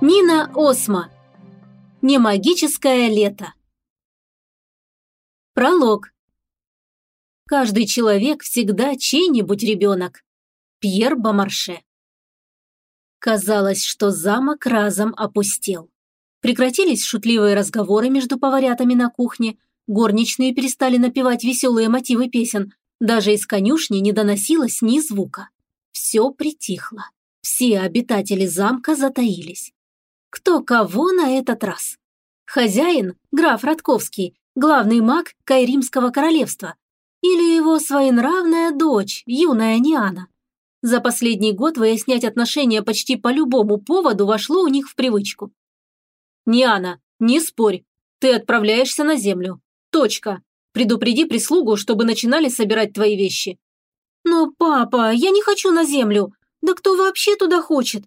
Нина Осма. Не магическое лето. Пролог. Каждый человек всегда чей-нибудь ребенок. Пьер Бомарше. Казалось, что замок разом опустел. Прекратились шутливые разговоры между поварятами на кухне, горничные перестали напевать веселые мотивы песен, даже из конюшни не доносилось ни звука. Все притихло. Все обитатели замка затаились. Кто кого на этот раз? Хозяин, граф Ротковский, главный маг Кайримского королевства, или его своенравная дочь, юная Ниана? За последний год выяснять отношения почти по любому поводу вошло у них в привычку. «Ниана, не спорь. Ты отправляешься на землю. Точка. Предупреди прислугу, чтобы начинали собирать твои вещи». «Но, папа, я не хочу на землю. Да кто вообще туда хочет?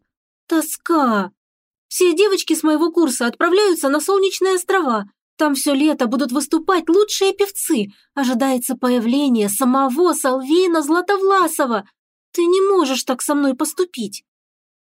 Тоска. Все девочки с моего курса отправляются на солнечные острова. Там все лето будут выступать лучшие певцы. Ожидается появление самого Салвина Златовласова. Ты не можешь так со мной поступить».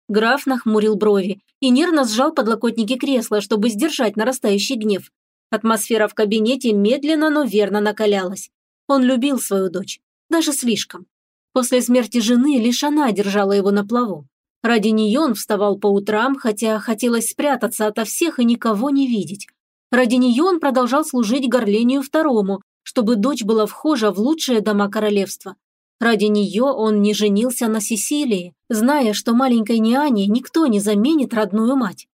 Граф нахмурил брови и нервно сжал подлокотники кресла, чтобы сдержать нарастающий гнев. Атмосфера в кабинете медленно, но верно накалялась. Он любил свою дочь. Даже слишком. После смерти жены лишь она держала его на плаву. Ради нее он вставал по утрам, хотя хотелось спрятаться ото всех и никого не видеть. Ради нее он продолжал служить Горлению второму, чтобы дочь была вхожа в лучшие дома королевства. Ради нее он не женился на Сесилии, зная, что маленькой Ниане никто не заменит родную мать.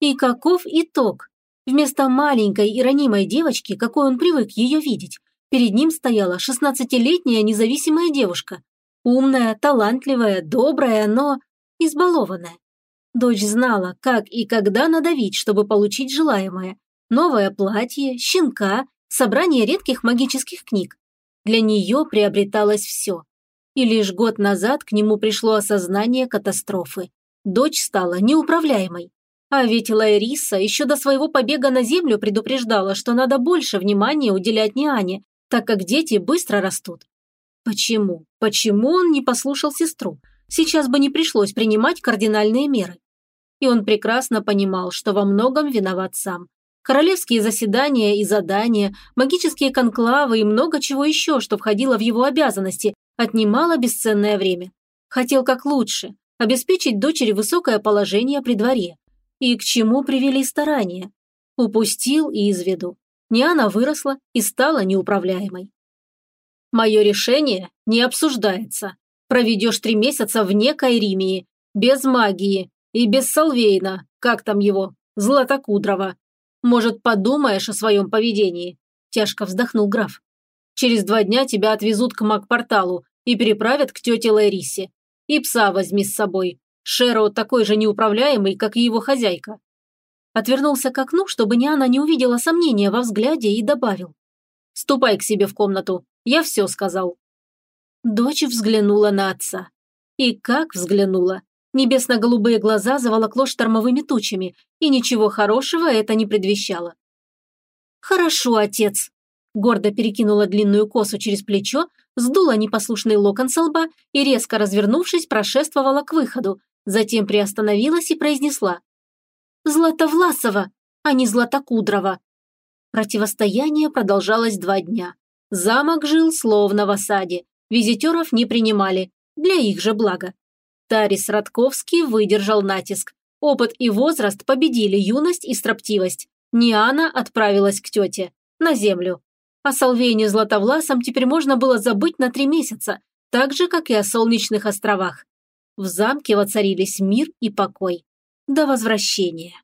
И каков итог? Вместо маленькой и ранимой девочки, какой он привык ее видеть, перед ним стояла шестнадцатилетняя независимая девушка. Умная, талантливая, добрая, но избалованная. Дочь знала, как и когда надавить, чтобы получить желаемое. Новое платье, щенка, собрание редких магических книг. Для нее приобреталось все. И лишь год назад к нему пришло осознание катастрофы. Дочь стала неуправляемой. А ведь Лайриса еще до своего побега на землю предупреждала, что надо больше внимания уделять Ниане, так как дети быстро растут. Почему? Почему он не послушал сестру? Сейчас бы не пришлось принимать кардинальные меры. И он прекрасно понимал, что во многом виноват сам. Королевские заседания и задания, магические конклавы и много чего еще, что входило в его обязанности, отнимало бесценное время. Хотел как лучше, обеспечить дочери высокое положение при дворе. И к чему привели старания? Упустил из виду. Ниана выросла и стала неуправляемой. «Мое решение не обсуждается. Проведешь три месяца вне Кайримии, без магии и без Салвейна, как там его, Златокудрова. Может, подумаешь о своем поведении?» Тяжко вздохнул граф. «Через два дня тебя отвезут к маг-порталу и переправят к тете Ларисе. И пса возьми с собой. Шеро такой же неуправляемый, как и его хозяйка». Отвернулся к окну, чтобы Ниана не увидела сомнения во взгляде и добавил. «Ступай к себе в комнату. Я все сказал». Дочь взглянула на отца. И как взглянула. Небесно-голубые глаза заволокло штормовыми тучами, и ничего хорошего это не предвещало. «Хорошо, отец», – гордо перекинула длинную косу через плечо, сдула непослушный локон со лба и, резко развернувшись, прошествовала к выходу, затем приостановилась и произнесла. «Златовласова, а не Златокудрова». Противостояние продолжалось два дня. Замок жил словно в осаде, визитеров не принимали, для их же блага. Тарис Радковский выдержал натиск. Опыт и возраст победили юность и строптивость. Ниана отправилась к тете, на землю. О Салвейне Златовласом теперь можно было забыть на три месяца, так же, как и о Солнечных островах. В замке воцарились мир и покой. До возвращения.